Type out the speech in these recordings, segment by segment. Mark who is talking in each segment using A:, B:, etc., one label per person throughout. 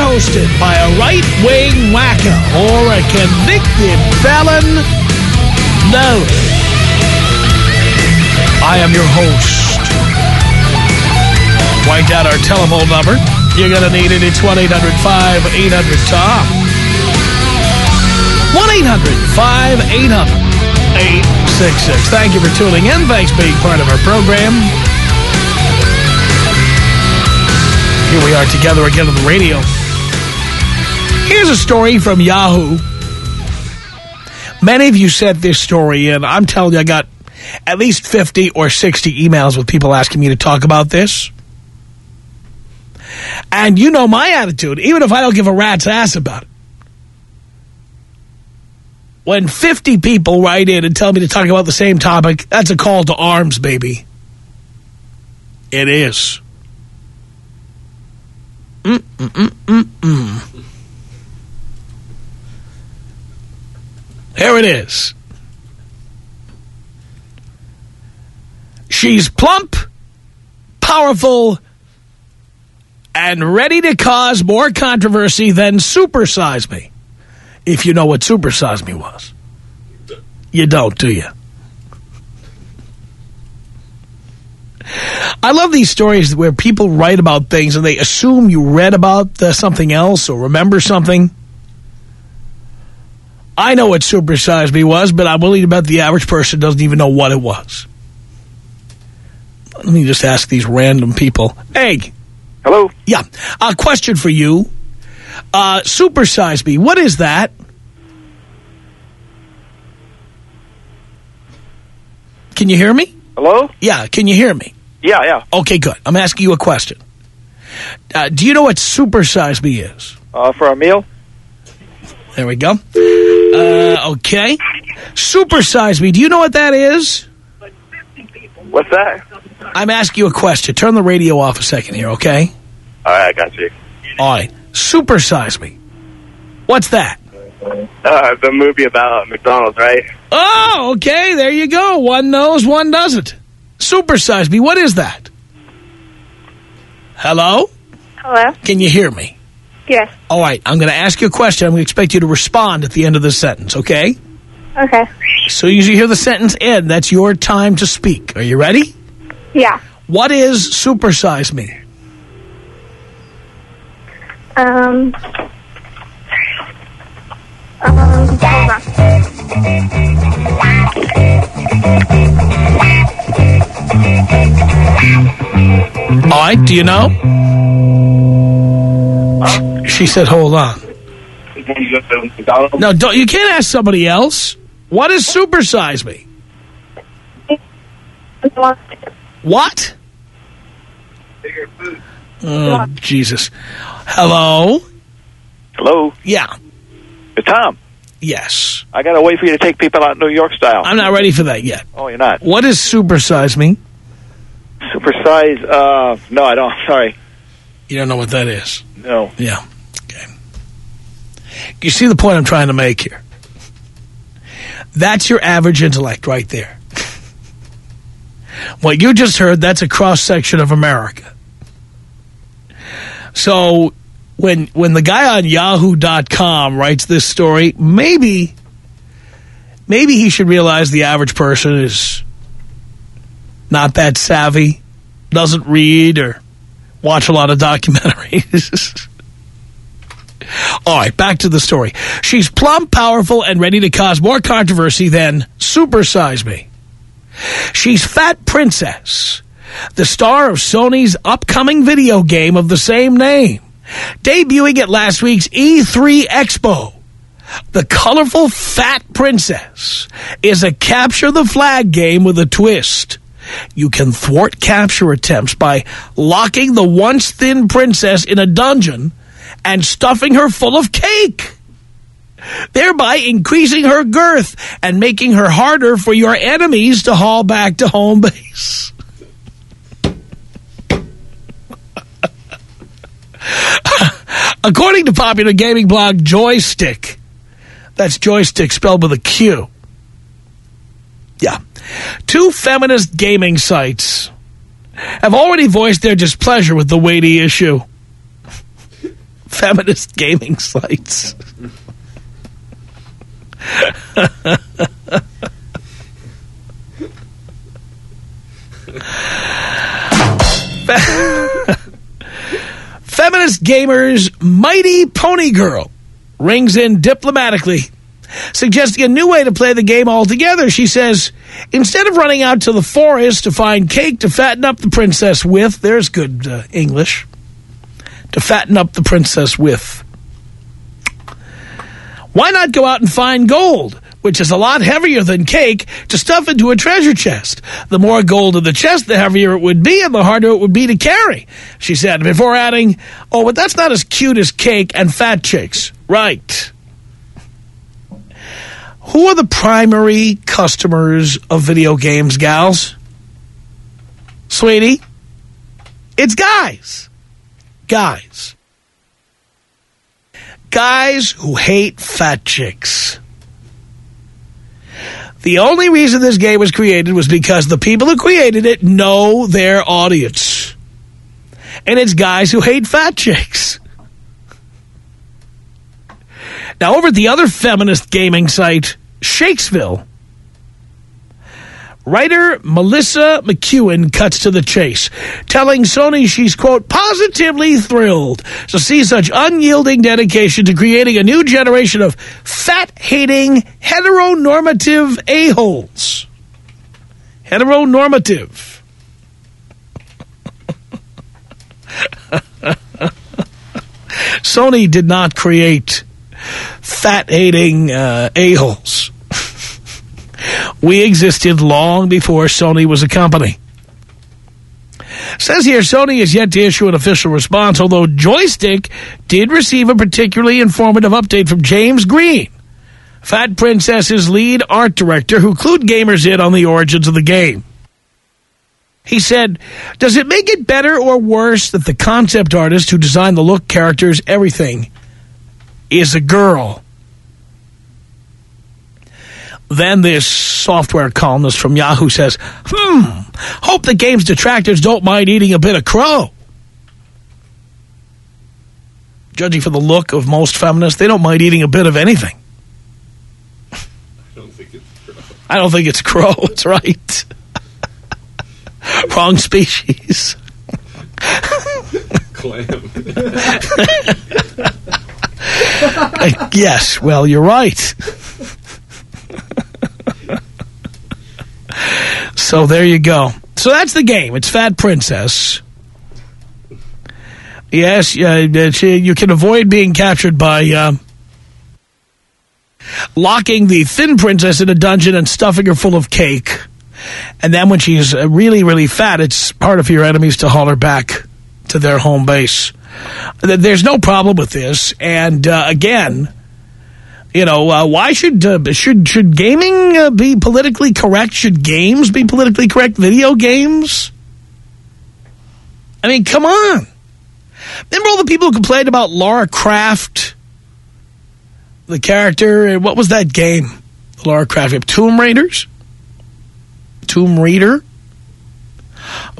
A: hosted by a right-wing wacko or a convicted felon. No. I am your host. Write down our telephone number. You're going to need it. It's 1-800-5800-TOM. 1-800-5800-866. Thank you for tuning in. Thanks for being part of our program. Here we are together again on the radio. Here's a story from Yahoo. Many of you sent this story in. I'm telling you, I got at least 50 or 60 emails with people asking me to talk about this. And you know my attitude, even if I don't give a rat's ass about it. When 50 people write in and tell me to talk about the same topic, that's a call to arms, baby. It is. Mm -mm -mm -mm -mm. Here it is. She's plump, powerful, and ready to cause more controversy than Supersize Me. If you know what Supersize Me was. You don't, do you? I love these stories where people write about things and they assume you read about uh, something else or remember something. I know what Supersize Me was, but I'm willing to bet the average person doesn't even know what it was. Let me just ask these random people. Hey.
B: Hello?
A: Yeah. A question for you. Uh, Supersize Me, what is that? Can you hear me?
B: Hello?
A: Yeah, can you hear me?
B: Yeah, yeah.
A: Okay, good. I'm asking you a question. Uh, do you know what Supersize Me is?
B: Uh, for a meal?
A: There we go. Uh, okay. Supersize Me, do you know what that is?
B: What's that?
A: I'm asking you a question. Turn the radio off a second here, okay?
B: All right, I got you.
A: All right. Supersize Me. What's that?
B: Uh, the movie about McDonald's, right?
A: Oh, okay. There you go. One knows, one doesn't. Supersize Me. What is that? Hello?
C: Hello?
A: Can you hear me?
C: Yes.
A: All right. I'm going to ask you a question. I'm going to expect you to respond at the end of the sentence, okay?
C: Okay.
A: So as you hear the sentence end, that's your time to speak. Are you ready?
C: Yeah.
A: What is Supersize Me?
C: Um. Um.
A: All right. Do you know? She said, hold on. No, don't, you can't ask somebody else. What is Supersize Me? What? Oh, Jesus. Hello?
B: Hello?
A: Yeah.
B: It's Tom.
A: Yes.
B: I got to wait for you to take people out New York style.
A: I'm not ready for that yet.
B: oh, you're not?
A: What What is Supersize Me?
B: Supersize? Uh, no, I don't. Sorry.
A: You don't know what that is.
B: No.
A: Yeah. You see the point I'm trying to make here? That's your average intellect right there. What you just heard, that's a cross-section of America. So when when the guy on Yahoo.com writes this story, maybe maybe he should realize the average person is not that savvy, doesn't read or watch a lot of documentaries. All right, back to the story. She's plump, powerful, and ready to cause more controversy than Supersize Me. She's Fat Princess, the star of Sony's upcoming video game of the same name, debuting at last week's E3 Expo. The colorful Fat Princess is a capture the flag game with a twist. You can thwart capture attempts by locking the once thin princess in a dungeon and stuffing her full of cake, thereby increasing her girth and making her harder for your enemies to haul back to home base. According to popular gaming blog Joystiq, that's joystick spelled with a Q. Yeah. Two feminist gaming sites have already voiced their displeasure with the weighty issue. Feminist gaming sites. Feminist gamers Mighty Pony Girl rings in diplomatically, suggesting a new way to play the game altogether. She says, instead of running out to the forest to find cake to fatten up the princess with, there's good uh, English, to fatten up the princess with. Why not go out and find gold, which is a lot heavier than cake, to stuff into a treasure chest? The more gold in the chest, the heavier it would be and the harder it would be to carry, she said, before adding, oh, but that's not as cute as cake and fat chicks. Right. Who are the primary customers of video games, gals? Sweetie? It's guys. Guys. Guys who hate fat chicks. The only reason this game was created was because the people who created it know their audience. And it's guys who hate fat chicks. Now, over at the other feminist gaming site, Shakesville, writer Melissa McEwen cuts to the chase, telling Sony she's, quote, positively thrilled to see such unyielding dedication to creating a new generation of fat-hating, heteronormative a-holes. Heteronormative. Sony did not create fat-hating uh, a-holes. We existed long before Sony was a company. Says here, Sony is yet to issue an official response, although Joystiq did receive a particularly informative update from James Green, Fat Princess's lead art director, who clued gamers in on the origins of the game. He said, does it make it better or worse that the concept artist who designed the look, characters, everything is a girl? Then this software columnist from Yahoo says, hmm, hope the game's detractors don't mind eating a bit of crow. Judging from the look of most feminists, they don't mind eating a bit of anything.
D: I don't think it's crow.
A: I don't think it's crow. It's right. Wrong species.
D: Clam.
A: Yes, well, you're right. So there you go. So that's the game. It's Fat Princess. Yes, uh, you can avoid being captured by uh, locking the thin princess in a dungeon and stuffing her full of cake. And then when she's uh, really, really fat, it's part of your enemies to haul her back to their home base. There's no problem with this. And uh, again, you know, uh, why should uh, should should gaming uh, be politically correct? Should games be politically correct? Video games? I mean, come on. Remember all the people who complained about Laura Croft, the character? What was that game? Laura Croft, Tomb Raiders, Tomb Raider.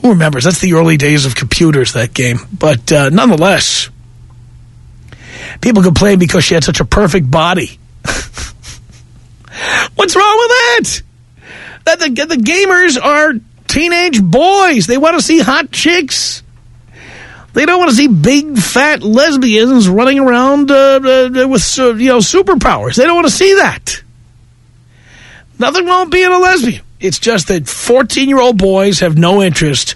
A: Who remembers? That's the early days of computers. That game, but uh, nonetheless, people complained because she had such a perfect body. What's wrong with that? That the, the gamers are teenage boys. They want to see hot chicks. They don't want to see big, fat lesbians running around uh, uh, with uh, you know superpowers. They don't want to see that. Nothing wrong with being a lesbian. It's just that 14-year-old boys have no interest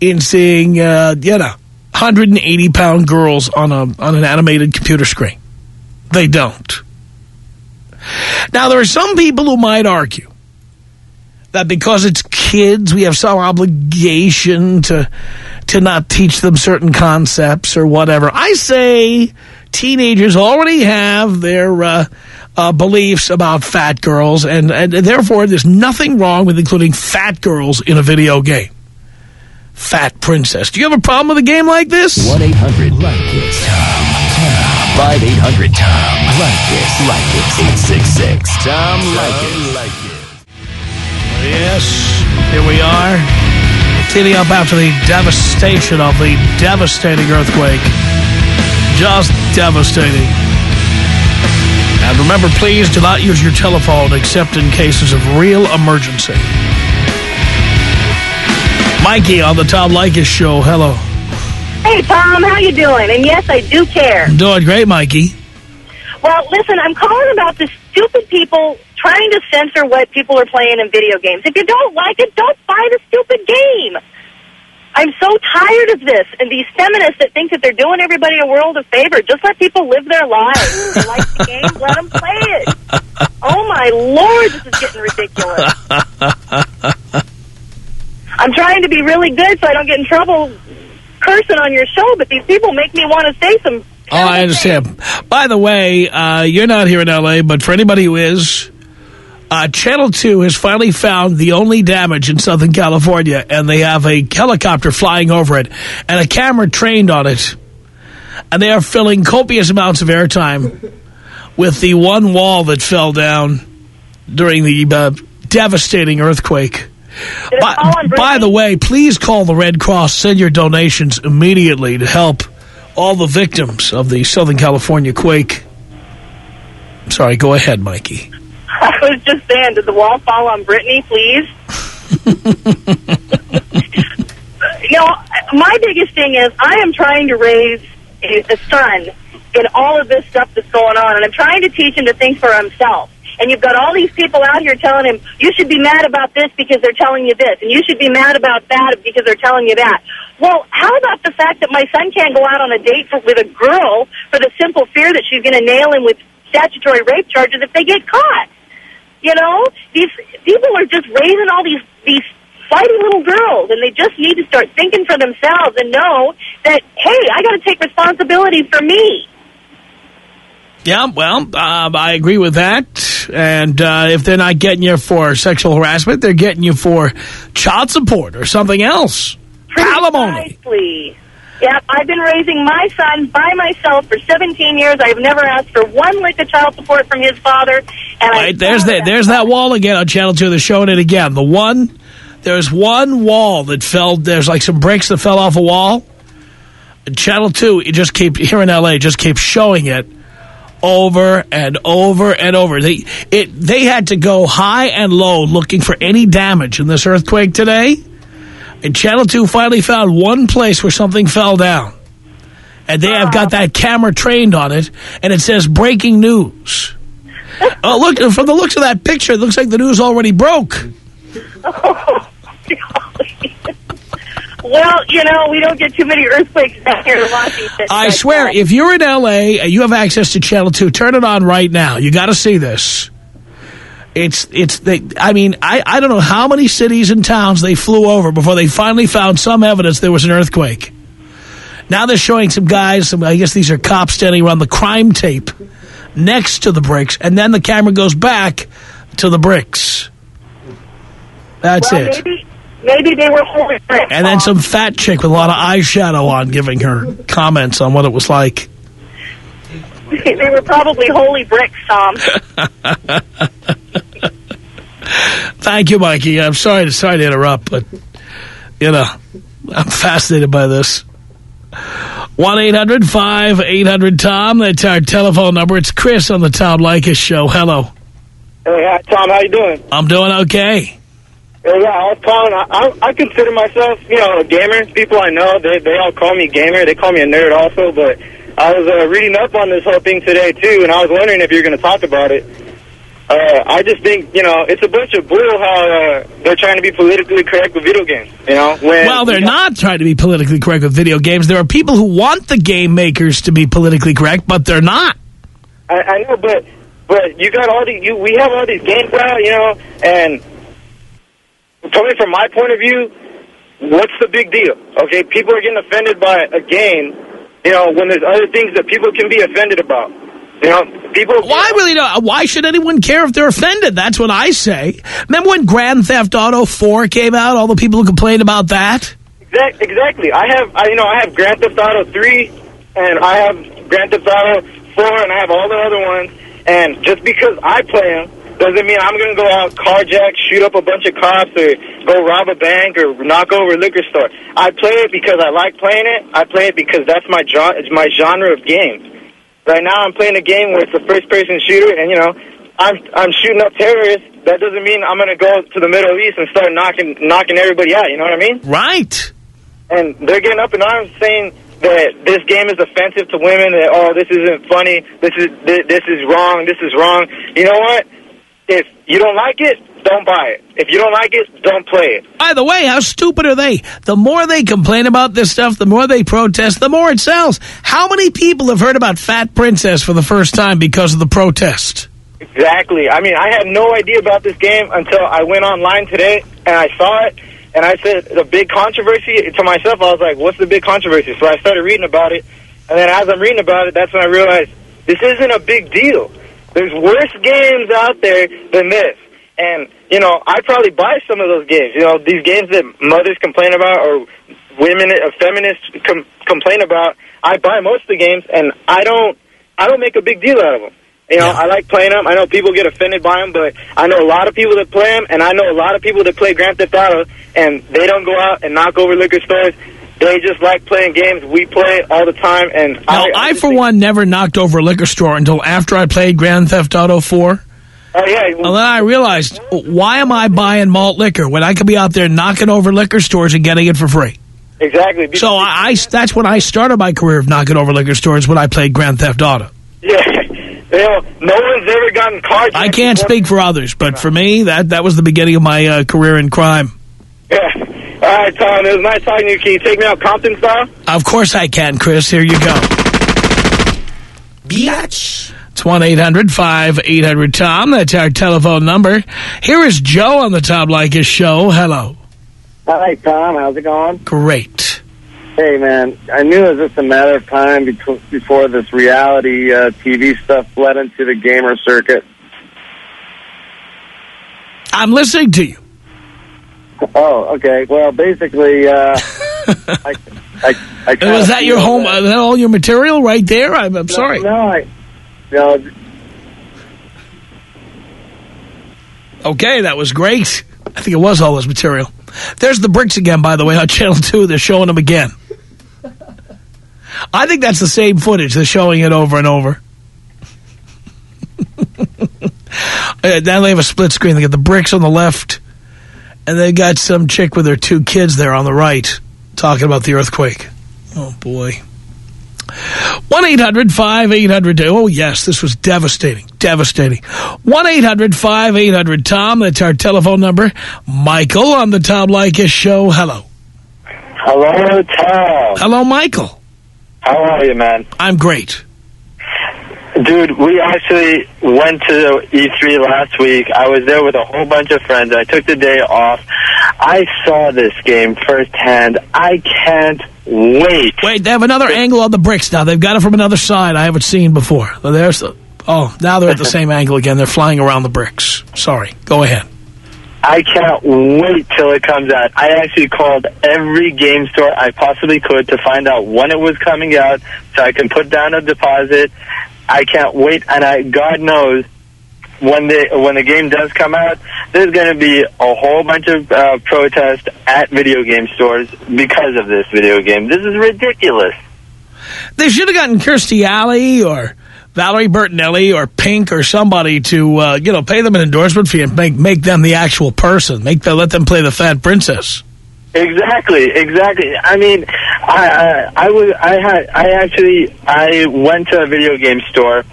A: in seeing, uh, you know, 180-pound girls on a on an animated computer screen. They don't. Now, there are some people who might argue that because it's kids, we have some obligation to to not teach them certain concepts or whatever. I say teenagers already have their uh, uh, beliefs about fat girls, and, and therefore there's nothing wrong with including fat girls in a video game. Fat Princess. Do you have a problem with a game like this?
E: 1-800-LIKE-IT. Tom. Tom. 5-800-TOM. Like-IT. Like it. 866. Tom Like It. Like it.
A: Yes, here we are. Cleaning up after the devastation of the devastating earthquake. Just devastating. And remember, please do not use your telephone except in cases of real emergency. Mikey on the Tom Leykis show. Hello.
F: Hey, Tom, how you doing? And yes, I do care.
A: I'm doing great, Mikey.
F: Well, listen, I'm calling about the stupid people trying to censor what people are playing in video games. If you don't like it, don't buy the stupid game. I'm so tired of this. And these feminists that think that they're doing everybody a world of favor. Just let people live their lives. If they like the game, let them play it. Oh, my Lord, this is getting ridiculous. I'm trying to be really good so I don't get in trouble cursing on your show, but these people make me want to say some
A: Oh, I understand. By the way, uh, you're not here in L.A., but for anybody who is, uh, Channel 2 has finally found the only damage in Southern California, and they have a helicopter flying over it and a camera trained on it. And they are filling copious amounts of airtime with the one wall that fell down during the uh, devastating earthquake. By, by the way, please call the Red Cross. Send your donations immediately to help all the victims of the Southern California quake. Sorry, go ahead, Mikey.
F: I was just saying, did the wall fall on Brittany, please? you know, my biggest thing is I am trying to raise a, a son in all of this stuff that's going on, and I'm trying to teach him to think for himself. And you've got all these people out here telling him, you should be mad about this because they're telling you this, and you should be mad about that because they're telling you that. Well, how about the fact that my son can't go out on a date for, with a girl for the simple fear that she's going to nail him with statutory rape charges if they get caught? You know, these people are just raising all these these flighty little girls, and they just need to start thinking for themselves and know that hey, I got to take responsibility for me.
A: Yeah, well, um, I agree with that. And uh, if they're not getting you for sexual harassment, they're getting you for child support or something else. Alimony.
F: Precisely. Yep, I've been raising my son by myself for 17 years. I've never asked for one lick of child support from his father. And I
A: Right, there's
F: found
A: that. There's that wall again on Channel 2. They're showing it again. The one, there's one wall that fell, there's like some bricks that fell off a wall. Channel 2, it just keep, here in L.A., just keeps showing it over and over and over. They, it, they had to go high and low looking for any damage in this earthquake today. And Channel 2 finally found one place where something fell down. And they have got that camera trained on it, and it says breaking news. Oh, look, from the looks of that picture, it looks like the news already broke.
F: well, you know, we don't get too many earthquakes down here in Washington.
A: I swear,
F: uh,
A: if you're in L.A. and you have access to Channel 2, turn it on right now. You got to see this. It's, it's, they, I mean, I, I don't know how many cities and towns they flew over before they finally found some evidence there was an earthquake. Now they're showing some guys, some, I guess these are cops standing around the crime tape next to the bricks, and then the camera goes back to the bricks. That's
F: well,
A: it.
F: maybe, maybe they were holding bricks.
A: And then some fat chick with a lot of eyeshadow on giving her comments on what it was like.
F: they were probably holy bricks, Tom.
A: Thank you, Mikey. I'm sorry to sorry to interrupt, but you know, I'm fascinated by this. One eight hundred five eight hundred Tom. That's our telephone number. It's Chris on the Tom Leykis show. Hello.
G: Hey, hi, Tom, how you doing?
A: I'm doing okay.
G: Yeah, I was calling. I, I, I consider myself, you know, a gamer. People I know, they they all call me gamer. They call me a nerd also. But I was uh, reading up on this whole thing today too, and I was wondering if you're going to talk about it. Uh, I just think, you know, it's a bunch of bull how uh, they're trying to be politically correct with video games. You know, when
A: Well, they're
G: you know,
A: not trying to be politically correct with video games. There are people who want the game makers to be politically correct, but they're not.
G: I, I know, but but you got all these. You we have all these games out, you know, and coming from my point of view, what's the big deal? Okay, people are getting offended by a game you know, when there's other things that people can be offended about. You know, people.
A: Well, I really don't. Why should anyone care if they're offended? That's what I say. Remember when Grand Theft Auto 4 came out? All the people who complained about that?
G: Exact, exactly. I have, I, you know, I have Grand Theft Auto 3, and I have Grand Theft Auto 4, and I have all the other ones. And just because I play them doesn't mean I'm going to go out, carjack, shoot up a bunch of cops, or go rob a bank, or knock over a liquor store. I play it because I like playing it. I play it because that's my my genre of games. Right now, I'm playing a game where it's a first-person shooter, and you know, I'm I'm shooting up terrorists. That doesn't mean I'm going to go to the Middle East and start knocking knocking everybody out. You know what I mean?
A: Right.
G: And they're getting up in arms saying that this game is offensive to women. That oh, this isn't funny. This is this is wrong. This is wrong. You know what? If you don't like it, don't buy it. If you don't like it, don't play it.
A: By the way, how stupid are they? The more they complain about this stuff, the more they protest, the more it sells. How many people have heard about Fat Princess for the first time because of the protest?
G: Exactly. I mean, I had no idea about this game until I went online today and I saw it. And I said, the big controversy to myself, I was like, what's the big controversy? So I started reading about it. And then as I'm reading about it, that's when I realized this isn't a big deal. There's worse games out there than this. And, you know, I probably buy some of those games. You know, these games that mothers complain about or women, uh, feminists com complain about, I buy most of the games, and I don't, I don't make a big deal out of them. You know, I like playing them. I know people get offended by them, but I know a lot of people that play them, and I know a lot of people that play Grand Theft Auto, and they don't go out and knock over liquor stores. They just like playing games. We play all the time, and
A: Now,
G: I,
A: I,
G: just
A: for one, never knocked over a liquor store until after I played Grand Theft Auto 4.
G: Oh yeah,
A: And then I realized, why am I buying malt liquor when I could be out there knocking over liquor stores and getting it for free?
G: exactly.
A: So I, I that's when I started my career of knocking over liquor stores when I played Grand Theft Auto.
G: yeah, you know, no one's ever gotten carjacked.
A: I can't
G: before.
A: speak for others, but for me, that, that was the beginning of my uh, career in crime.
G: Yeah. All right, Tom. It was nice talking to you. Can you take me out Compton style?
A: Of course I can, Chris. Here you go.
E: Biatch.
A: It's 1-800-5800-TOM. That's our telephone number. Here is Joe on the Tom Leykis show. Hello.
H: Hi, Tom. How's it going?
A: Great.
H: Hey, man. I knew it was just a matter of time before this reality uh, TV stuff bled into the gamer circuit.
A: I'm listening to you.
H: Oh, okay. Well, basically, uh, I, I, I
A: Was that your home?
H: that-
A: Uh, that all your material right there? I'm, I'm sorry.
H: No, I, no,
A: Okay, that was great. I think it was all this material. There's the bricks again, by the way, on Channel 2. They're showing them again. I think that's the same footage. They're showing it over and over. Uh, now they have a split screen. They got the bricks on the left, and they got some chick with her two kids there on the right talking about the earthquake. Oh, boy. 1-800-5800. Oh, yes, this was devastating. Devastating. 1-800-5800-TOM. That's our telephone number. Michael on the Tom Leykis show. Hello.
H: hello, Tom.
A: Hello, Michael.
H: How are you, man?
A: I'm great.
H: Dude, we actually went to E3 last week. I was there with a whole bunch of friends. I took the day off. I saw this game firsthand. I can't wait.
A: Wait, they have another angle on the bricks now. They've got it from another side I haven't seen before. There's the... Oh, now they're at the same angle again. They're flying around the bricks. Sorry. Go ahead.
H: I can't wait till it comes out. I actually called every game store I possibly could to find out when it was coming out so I can put down a deposit. I can't wait, and I God knows when the when the game does come out, there's going to be a whole bunch of uh, protests at video game stores because of this video game. This is ridiculous.
A: They should have gotten Kirstie Alley or Valerie Bertinelli or Pink or somebody to, uh, you know, pay them an endorsement fee and make make them the actual person. Make them, let them play the fat princess.
H: Exactly, exactly. I mean, I I, I was I had I actually I went to a video game store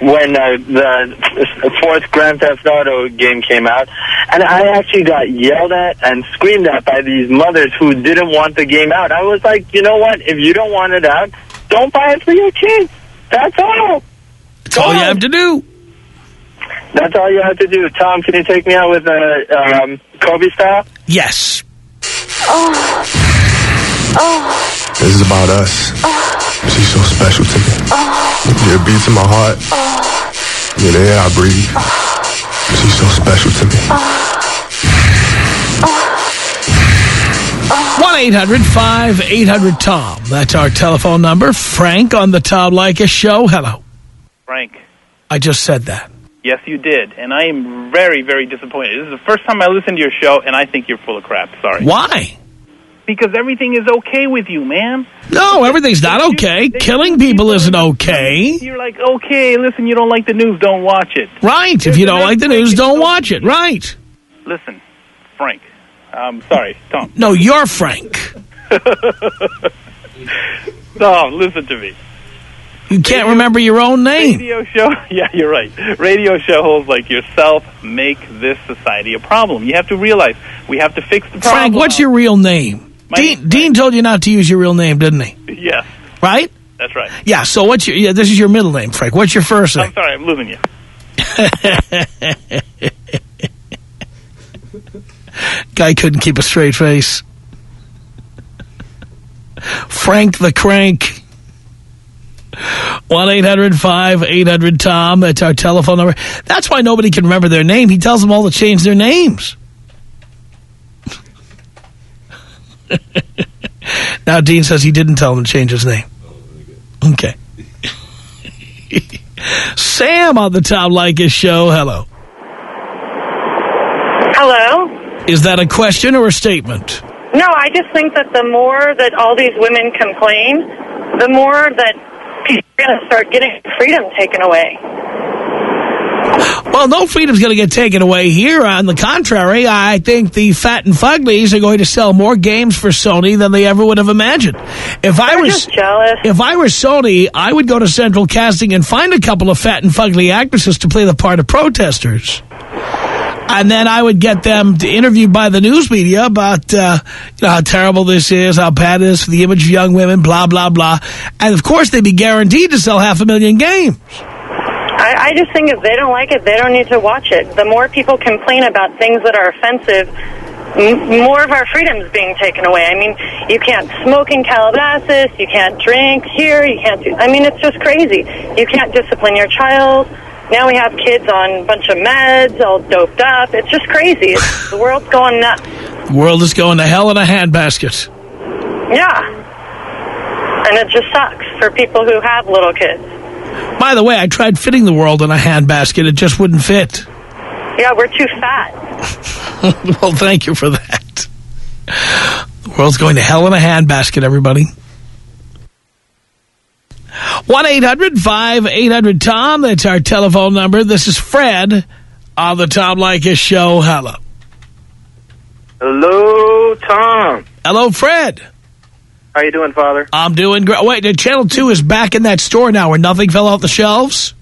H: when uh, the fourth Grand Theft Auto game came out, and I actually got yelled at and screamed at by these mothers who didn't want the game out. I was like, you know what? If you don't want it out, don't buy it for your kids. That's all.
A: That's all you have to do.
H: That's all you have to do. Tom, can you take me out with a um, Kobe style?
A: Yes.
I: This is about us. She's She's so special to me. Yeah, it beats in my heart. Yeah, the air I breathe. She's so special to me.
A: 1-800-5800-TOM. That's our telephone number. Frank on the Tom Leykis show. Hello.
J: Frank,
A: I just said that.
J: Yes, you did, and I am very, very disappointed. This is the first time I listened to your show, and I think you're full of crap. Sorry.
A: Why?
J: Because everything is okay with you, man.
A: No, everything's not okay. Killing people isn't okay.
J: You're like, okay, listen, you don't like the news, don't watch it.
A: Right. If you don't like the news, don't watch it. Right.
J: Listen, Frank. I'm sorry, Tom.
A: No, you're Frank.
J: Tom, listen to me.
A: You can't remember your own name.
J: Radio show, yeah, you're right. Radio show hosts like yourself make this society a problem. You have to realize we have to fix the problem.
A: Frank, what's your real name?
J: My
A: Dean, Dean told you not to use your real name, didn't he?
J: Yes,
A: Right?
J: that's right.
A: Yeah, so what's your... Yeah, this is your middle name, Frank. What's your first name?
J: I'm sorry, I'm losing you.
A: Guy couldn't keep a straight face. Frank the Crank. 1-800-5800-TOM. That's our telephone number. That's why nobody can remember their name. He tells them all to change their names. now, Dean says he didn't tell them to change his name. Okay. Sam on the Tom Leykis show. Hello.
K: Hello?
A: Is that a question or a statement?
K: No, I just think that the more that all these women complain, the more that are going to start getting freedom taken away.
A: Well, no freedom's going to get taken away here. On the contrary, I think the fat and fuglies are going to sell more games for Sony than they ever would have imagined. If I
K: They're
A: was
K: jealous.
A: if I were Sony, I would go to Central Casting and find a couple of fat and fugly actresses to play the part of protesters. And then I would get them interviewed by the news media about uh, you know, how terrible this is, how bad it is for the image of young women, blah, blah, blah. And, of course, they'd be guaranteed to sell half a million games.
K: I, I just think if they don't like it, they don't need to watch it. The more people complain about things that are offensive, more of our freedom's being taken away. I mean, you can't smoke in Calabasas, you can't drink here, you can't do... I mean, it's just crazy. You can't discipline your child. Now we have kids on a bunch of meds, all doped up. It's just crazy. It's, the world's going nuts.
A: The world is going to hell in a handbasket.
K: Yeah. And it just sucks for people who have little kids.
A: By the way, I tried fitting the world in a handbasket. It just wouldn't fit.
K: Yeah, we're too fat.
A: well, thank you for that. The world's going to hell in a handbasket, everybody. 1-800-5800-TOM. That's our telephone number. This is Fred on the Tom Leykis Show. Hello.
G: Hello, Tom.
A: Hello, Fred.
G: How you doing, Father?
A: I'm doing great. Wait, the Channel 2 is back in that store now where nothing fell off the shelves.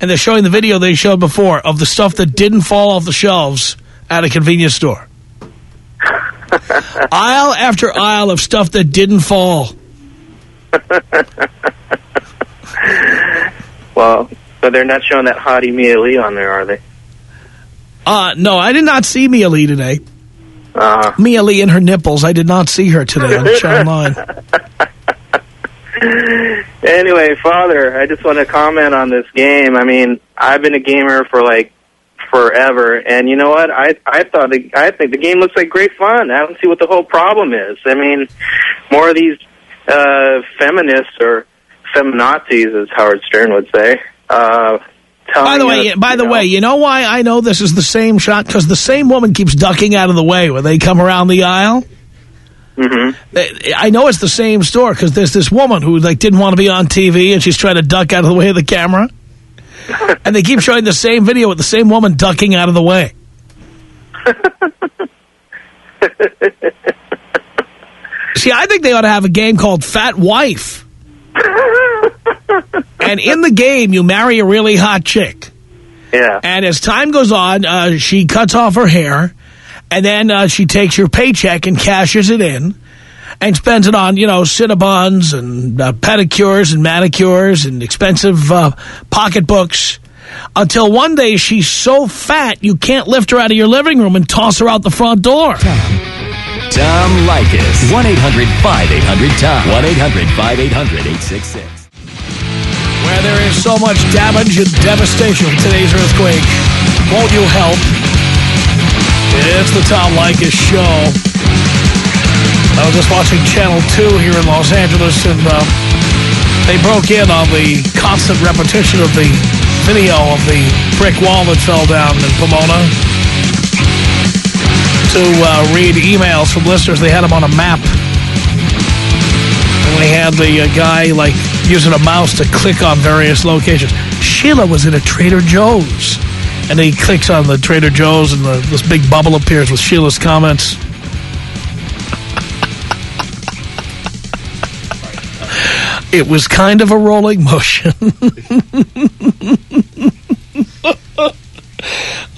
A: And they're showing the video they showed before of the stuff that didn't fall off the shelves at a convenience store. aisle after aisle of stuff that didn't fall.
G: Well, so they're not showing that hottie Mia Lee on there, are they?
A: Uh, no, I did not see Mia Lee today.
G: Uh,
A: Mia Lee and her nipples. I did not see her today on Channel 9.
G: anyway, Father, I just want to comment on this game. I mean, I've been a gamer for like forever, and you know what? I I thought the, I think the game looks like great fun. I don't see what the whole problem is. I mean, more of these uh, feminists or feminazis, as Howard Stern would say. Uh,
A: By the way,
G: us,
A: by
G: you
A: the
G: know-
A: way, you know why I know this is the same shot? Because the same woman keeps ducking out of the way when they come around the aisle.
G: Mm-hmm.
A: I know it's the same store because there's this woman who like didn't want to be on TV and she's trying to duck out of the way of the camera. and they keep showing the same video with the same woman ducking out of the way. See, I think they ought to have a game called Fat Wife. and in the game, you marry a really hot chick.
G: Yeah.
A: And as time goes on, uh, she cuts off her hair, and then uh, she takes your paycheck and cashes it in, and spends it on, you know, Cinnabons and uh, pedicures and manicures and expensive uh, pocketbooks. Until one day she's so fat you can't lift her out of your living room and toss her out the front door.
E: Tom Leykis. 1-800-5800-TOM. 1-800-5800-866.
A: Where there is so much damage and devastation from today's earthquake, won't you help? It's the Tom Leykis Show. I was just watching Channel 2 here in Los Angeles, and uh, they broke in on the constant repetition of the video of the brick wall that fell down in Pomona to uh, read emails from listeners. They had them on a map. And they had the uh, guy, like, using a mouse to click on various locations. Sheila was in a Trader Joe's. And he clicks on the Trader Joe's, and the, this big bubble appears with Sheila's comments. it was kind of a rolling motion.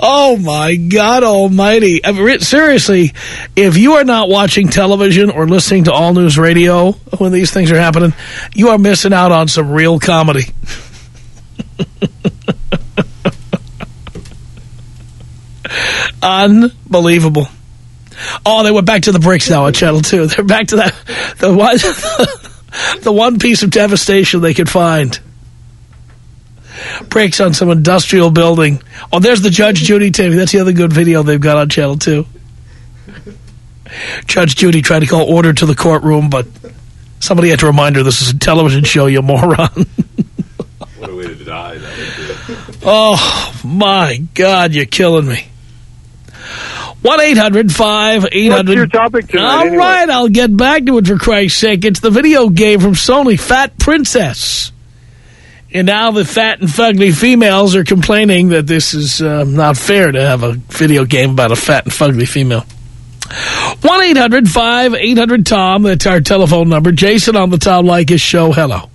A: Oh, my God almighty. Uh, I mean, seriously, if you are not watching television or listening to All News Radio when these things are happening, you are missing out on some real comedy. Unbelievable. Oh, they went back to the bricks now on Channel 2. They're back to that, the one, the one piece of devastation they could find breaks on some industrial building. Oh, there's the Judge Judy tape. That's the other good video they've got on Channel 2. Judge Judy tried to call order to the courtroom, but somebody had to remind her this is a television show, you moron.
D: What a way to die. That
A: oh, my God, you're killing me. 1-800-5800...
L: What's your topic tonight,
A: All
L: anyway?
A: right, I'll get back to it for Christ's sake. It's the video game from Sony, Fat Princess. And now the fat and fugly females are complaining that this is uh, not fair to have a video game about a fat and fugly female. 1-800-5800-TOM. That's our telephone number. Jason on the Tom Leykis show. Hello.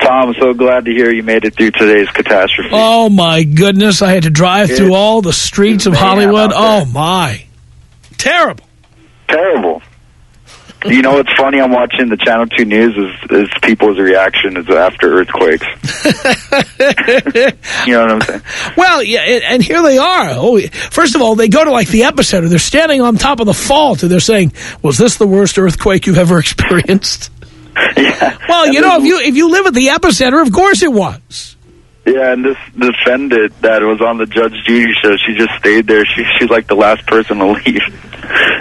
B: Tom, so glad to hear you made it through today's catastrophe.
A: Oh, my goodness. I had to drive through all the streets of Hollywood. Oh, my. Terrible.
B: Terrible. You know what's funny? I'm watching the Channel 2 news is, is people's reaction is after earthquakes. you know what I'm saying?
A: Well, yeah, and, and here they are. Oh, first of all, they go to like the epicenter. They're standing on top of the fault, and they're saying, "Was this the worst earthquake you've ever experienced?"
B: yeah.
A: Well, you know, if you if you live at the epicenter, of course it was.
B: Yeah, and this defendant that was on the Judge Judy show, she just stayed there. She she's like the last person to leave,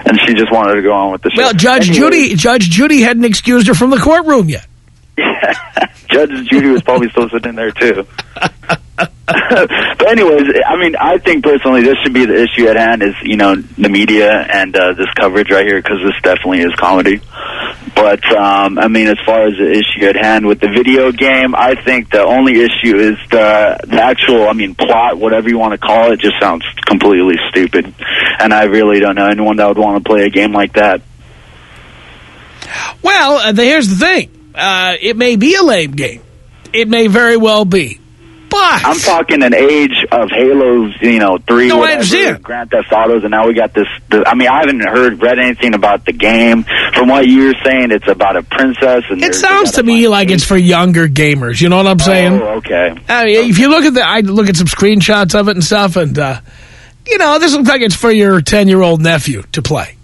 B: and she just wanted to go on with the show.
A: Well, Judge
B: Anyway,
A: Judy, Judge Judy hadn't excused her from the courtroom yet.
B: Judge Judy was probably still sitting there too. but anyways, I mean, I think personally this should be the issue at hand is you know the media and uh, this coverage right here because this definitely is comedy. But um, I mean, as far as the issue at hand with the video game, I think the only issue is the the actual, I mean, plot, whatever you want to call it, just sounds completely stupid. And I really don't know anyone that would want to play a game like that.
A: Well, uh, here's the thing: uh, it may be a lame game. It may very well be,
B: I'm talking an age of Halo's, you know, three,
A: No, I
B: whatever. Grand Theft Autos, and now we got this. The, I mean, I haven't heard, read anything about the game. From what you're saying, it's about a princess, and
A: it sounds to me like it's for younger gamers. You know what I'm saying?
B: Oh, okay.
A: I mean, if you look at the, I look at some screenshots of it and stuff, and uh, you know, this looks like it's for your ten year old nephew to play.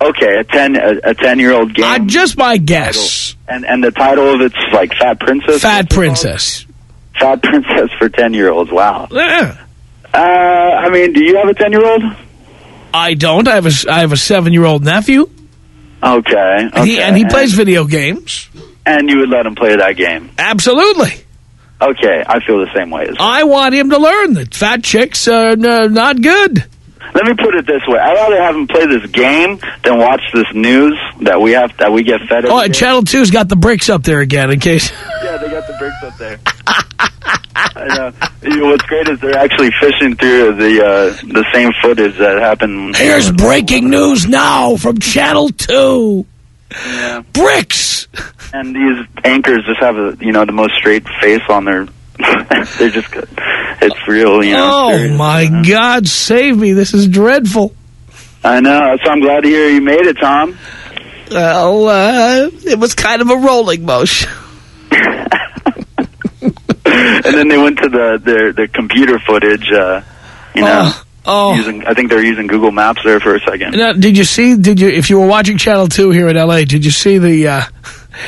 B: Okay, a ten a, a ten year old game.
A: Uh, just my guess.
B: and and the title of it's like Fat Princess.
A: Fat Princess.
B: Fat Princess for ten year olds. Wow.
A: Yeah.
B: Uh, I mean, do you have a ten year old?
A: I don't. I have a I have a seven year old nephew.
B: Okay.
A: And he and he plays video games.
B: And you would let him play that game.
A: Absolutely.
B: Okay, I feel the same way as
A: I want him to learn that fat chicks are n- not good.
B: Let me put it this way: I'd rather have him play this game than watch this news that we have that we get fed.
A: Oh, and. Channel 2's got the bricks up there again in case.
B: Yeah, they got the bricks up there. I know. What's great is they're actually fishing through the uh, the same footage that happened.
A: Here's breaking news now from Channel 2.
B: Yeah.
A: Bricks.
B: And these anchors just have a you know the most straight face on their. they're just. It's real, you know.
A: oh,
B: serious.
A: my God, save me. This is dreadful.
B: I know. So I'm glad to hear you made it, Tom.
A: Well, uh, it was kind of a rolling motion.
B: and then they went to the their the computer footage. Uh, you know.
A: Oh, Oh.
B: using. I think they're using Google Maps there for a second.
A: Now, did you see? Did you? If you were watching Channel Two here in L.A., did you see the? Uh,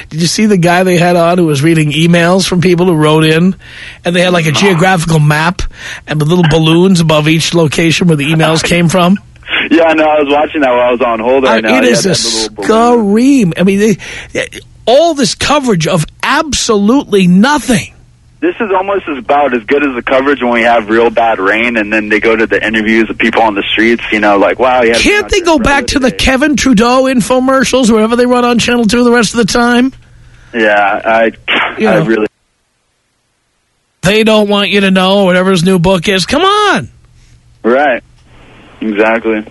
A: did you see the guy they had on who was reading emails from people who wrote in, and they had like a geographical map and with little balloons above each location where the emails came from.
B: Yeah, no, I was watching that while I was on hold right
A: Uh,
B: now.
A: it
B: Yeah,
A: a scream. I mean, they, all this coverage of absolutely nothing.
B: This is almost as about as good as the coverage when we have real bad rain, and then they go to the interviews of people on the streets. You know, like wow, yeah.
A: Can't they go back to the Kevin Trudeau infomercials wherever they run on Channel 2 the rest of the time?
B: Yeah, I,
A: You
B: I
A: know.
B: really.
A: They don't want you to know whatever his new book is. Come on.
B: Right. Exactly.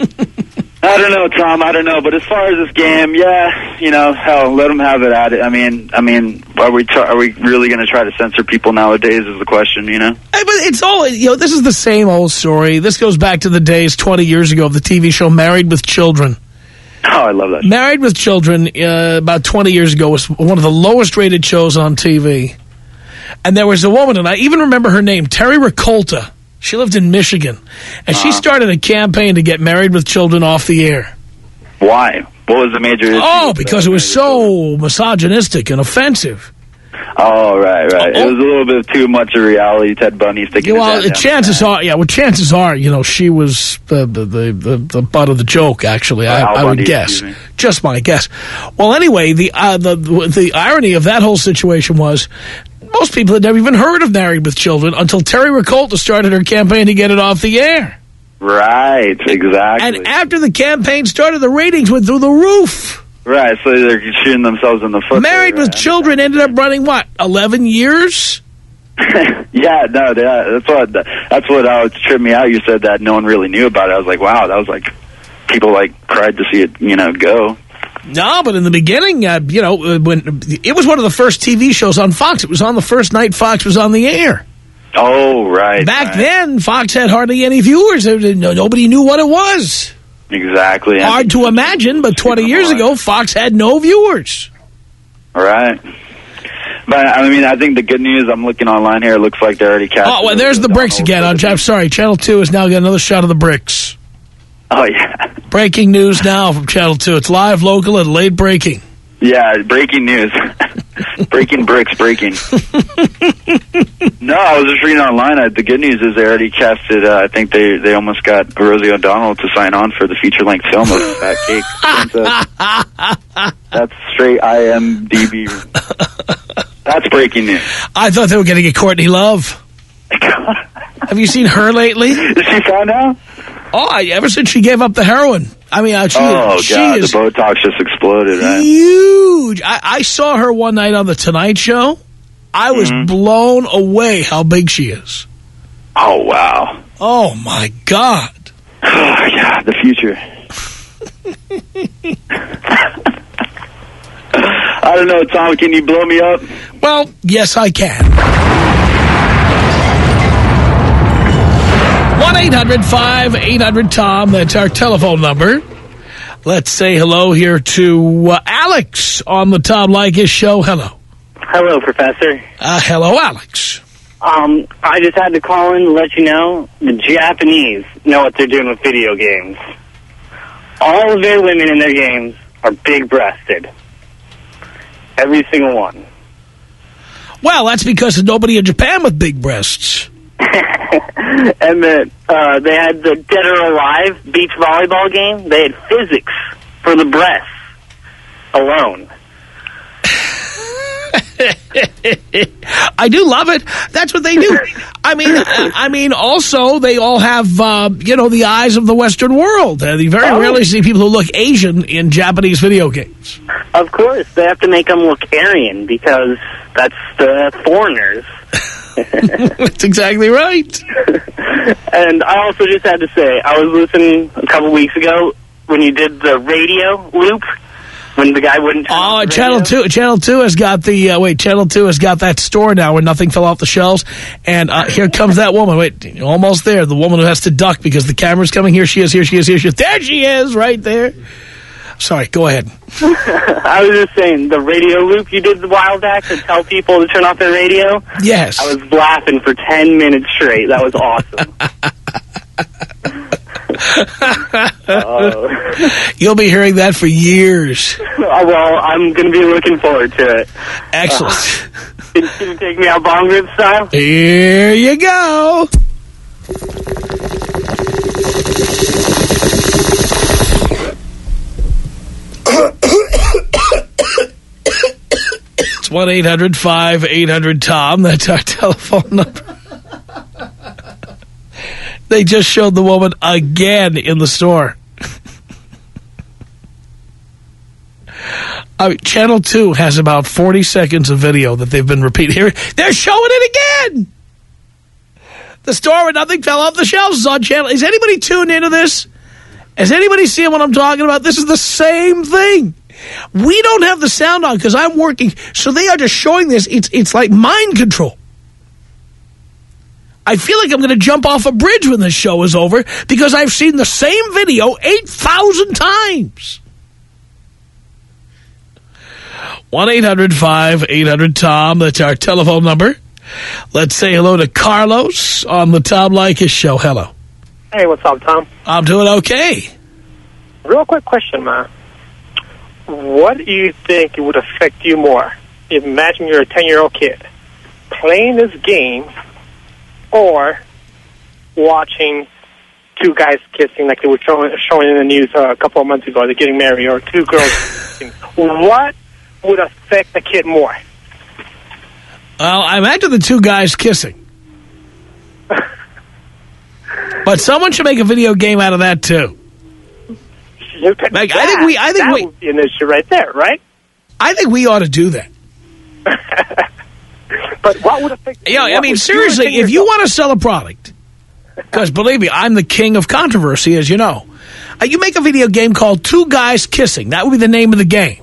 B: I don't know, Tom. I don't know, but as far as this game, yeah, you know, hell, let them have it at it. I mean, I mean, are we are we really going to try to censor people nowadays? Is the question, you know?
A: Hey, but it's all, you know, this is the same old story. This goes back to the days 20 years ago of the TV show Married with Children.
B: Oh, I love that.
A: Married with Children, uh, about 20 years ago, was one of the lowest rated shows on TV. And there was a woman, and I even remember her name, Terry Rakolta. She lived in Michigan. And she started a campaign to get Married with Children off the air.
B: Why? What was the major issue?
A: Oh, because it was so misogynistic and offensive.
B: Oh, right, right. It was a little bit too much of reality. Ted Bundy sticking.
A: well,
B: his head down.
A: chances are, yeah, well, chances are, you know, she was the the the, the, the butt of the joke. Actually, I, I would guess. Just my guess. Well, anyway, the uh, the the irony of that whole situation was. Most people had never even heard of Married with Children until Terry Rakolta started her campaign to get it off the air.
B: Right, exactly.
A: And after the campaign started, the ratings went through the roof.
B: right, so they're shooting themselves in the foot.
A: Married with Children ended up running, what, 11 years?
B: yeah, no, that's what that's what uh, tripped me out. You said that no one really knew about it. I was like, wow, that was like people like cried to see it, you know, go.
A: No, but in the beginning, uh, you know, uh, when it was one of the first TV shows on Fox. It was on the first night Fox was on the air.
B: Oh, right.
A: Back
B: right.
A: then, Fox had hardly any viewers. No- Nobody knew what it was.
B: exactly.
A: Hard to imagine, but 20 years ago, Fox had no viewers.
B: Right. But I mean, I think the good news. I'm looking online here. It looks like they already cast.
A: Oh, well, there's the bricks again. On, I'm sorry, Channel 2 has now got another shot of the bricks.
B: Oh yeah,
A: Breaking news now from Channel 2. It's live, local, and late breaking.
B: yeah. Breaking news. breaking bricks. Breaking. no, I was just reading online. Uh, the good news is they already casted. Uh, I think they they almost got Rosie O'Donnell to sign on for the feature length film of Fat Cake. Princess. That's straight IMDb. That's breaking news.
A: I thought they were going to get Courtney Love. Have you seen her lately?
B: Is she found out?
A: Oh, I, ever since she gave up the heroin. I mean, uh, she,
B: oh
A: she
B: god,
A: is
B: the Botox just exploded. Right?
A: huge. I, I saw her one night on The Tonight Show. I was
B: Mm-hmm.
A: blown away how big she is.
B: Oh wow.
A: Oh, my God.
B: Oh yeah, the future. I don't know, Tom. Can you blow me up?
A: Well, yes, I can. 1-800-5800-TOM. That's our telephone number. Let's say hello here to uh, Alex on the Tom Leykis show. Hello.
L: Hello, Professor.
A: Uh, hello, Alex.
L: Um, I just had to call in to let you know the Japanese know what they're doing with video games. All of their women in their games are big-breasted. Every single one.
A: Well, that's because there's nobody in Japan with big breasts.
L: and then uh, they had the Dead or Alive beach volleyball game. They had physics for the breasts alone.
A: I do love it. That's what they do. I mean, I mean, also they all have, uh, you know, the eyes of the Western world. Uh, you very
L: Oh.
A: rarely see people who look Asian in Japanese video games.
L: Of course, they have to make them look Aryan because that's the foreigners.
A: That's exactly right.
L: And I also just had to say, I was listening a couple weeks ago when you did the radio loop, when the guy wouldn't
A: Oh, Channel. Two. Channel Two has got the uh, wait. Channel Two has got that store now where nothing fell off the shelves, and uh, here comes that woman. Wait, almost there. The woman who has to duck because the camera's coming. Here she is. Here she is. Here she is. There she is, right there. Sorry. Go ahead.
L: I was just saying, the radio loop you did a while back to tell people to turn off their radio.
A: Yes.
L: I was laughing for 10 minutes straight. That was awesome. Oh.
A: You'll be hearing that for years.
L: Oh, well, I'm going to be looking forward to it.
A: Excellent.
L: Can can you take me out bong rip style?
A: Here you go. 1-800-5800-TOM. That's our telephone number. They just showed the woman again in the store. I mean, Channel 2 has about 40 seconds of video that they've been repeating. Here, they're showing it again! The store where nothing fell off the shelves is on channel. Is anybody tuned into this? Is anybody seeing what I'm talking about? This is the same thing. We don't have the sound on because I'm working. So they are just showing this. It's, it's like mind control. I feel like I'm going to jump off a bridge when this show is over because I've seen the same video 8,000 times. 1-800-5800-TOM. That's our telephone number. Let's say hello to Carlos on the Tom Leykis show. Hello.
M: Hey, what's up, Tom?
A: I'm doing okay.
M: Real quick question, man. What do you think would affect you more? Imagine you're a 10-year-old kid playing this game or watching two guys kissing like they were showing, showing in the news uh, a couple of months ago. They're getting married or two girls kissing. What would affect the kid more?
A: Well, I imagine the two guys kissing. but someone should make a video game out of that, too. Like, I think we- I think
M: that
A: we-
M: would be an issue right there, right?
A: I think we ought to do that.
M: But what would affect?
A: Yeah, I mean, seriously, if you want to sell a product, because believe me, I'm the king of controversy, as you know. Uh, you make a video game called Two Guys Kissing. That would be the name of the game.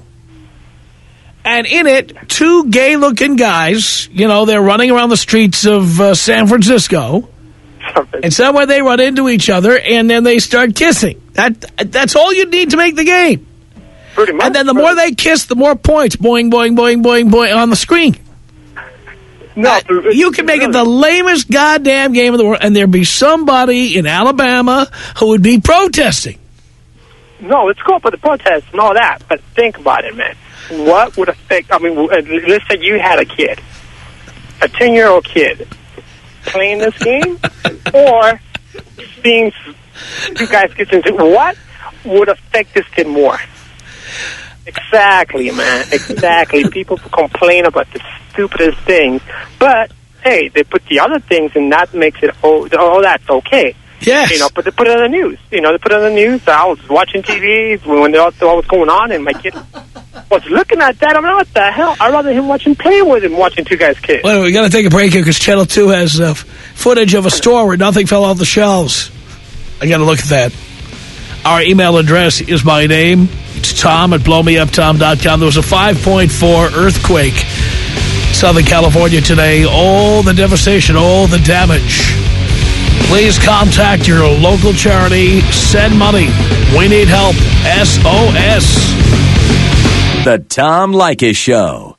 A: And in it, two gay-looking guys, you know, they're running around the streets of uh, San Francisco. And somewhere they run into each other, and then they start kissing. That That's all you need to make the game.
M: Pretty much.
A: And then the more they kiss, the more points. Boing, boing, boing, boing, boing on the screen.
M: No,
A: you can make it the lamest goddamn game in the world, and there'd be somebody in Alabama who would be protesting.
M: No, let's go for the protests and all that. But think about it, man. What would affect? I mean, uh, let's say you had a kid, a ten-year-old kid, playing this game, or seeing two guys get into What would affect this kid more? Exactly, man. Exactly. People complain about the stupidest things, but hey, they put the other things, and that makes it oh, oh that's okay.
A: Yes.
M: You know, but they put it on the news. You know, they put it on the news. I was watching TV when they all saw what was going on, and my kid was looking at that. I'm like, what the hell? I'd rather him watching playing with him watching two guys kiss.
A: Well, we got to take a break here because Channel 2 has uh, footage of a store where nothing fell off the shelves. I got to look at that. Our email address is my name. It's Tom at blowmeuptom.com. There was a 5.4 earthquake Southern California today. All the devastation, all the damage. Please contact your local charity. Send money. We need help. SOS.
E: The Tom Leykis Show.